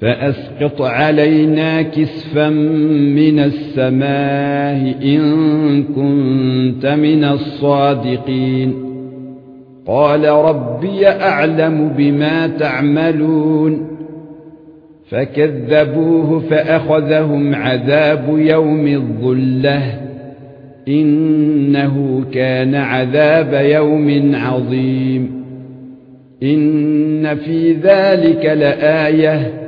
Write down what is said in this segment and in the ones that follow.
فأسقط علينا كسفا من السماء إن كنت من الصادقين. قال ربي أعلم بما تعملون. فكذبوه فأخذهم عذاب يوم الظلة. إنه كان عذاب يوم عظيم. إن في ذلك لآية.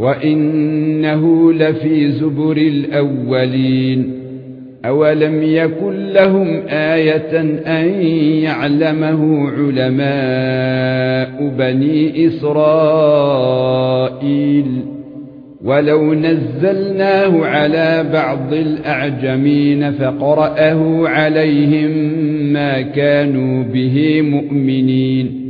وانه لفي زبر الاولين اولم يكن لهم إيه ان يعلمه علماء بني اسرائيل ولو نزلناه على بعض الاعجمين فقرأه عليهم ما كانوا به مؤمنين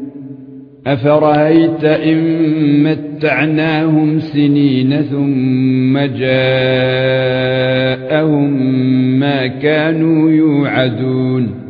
أفرأيت إن متعناهم سنين ثم جاءهم ما كانوا يوعدون